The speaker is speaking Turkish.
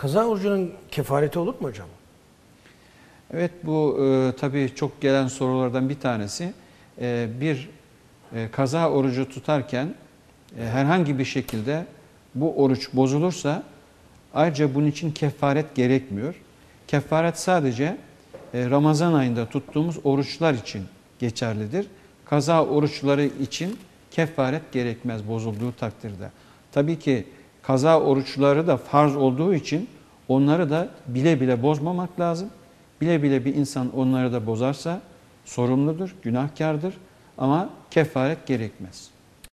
Kaza orucunun kefareti olur mu hocam? Evet bu e, tabii çok gelen sorulardan bir tanesi. E, bir e, kaza orucu tutarken e, herhangi bir şekilde bu oruç bozulursa ayrıca bunun için kefaret gerekmiyor. Kefaret sadece e, Ramazan ayında tuttuğumuz oruçlar için geçerlidir. Kaza oruçları için kefaret gerekmez bozulduğu takdirde. Tabii ki kaza oruçları da farz olduğu için onları da bile bile bozmamak lazım. Bile bile bir insan onları da bozarsa sorumludur, günahkardır ama kefaret gerekmez.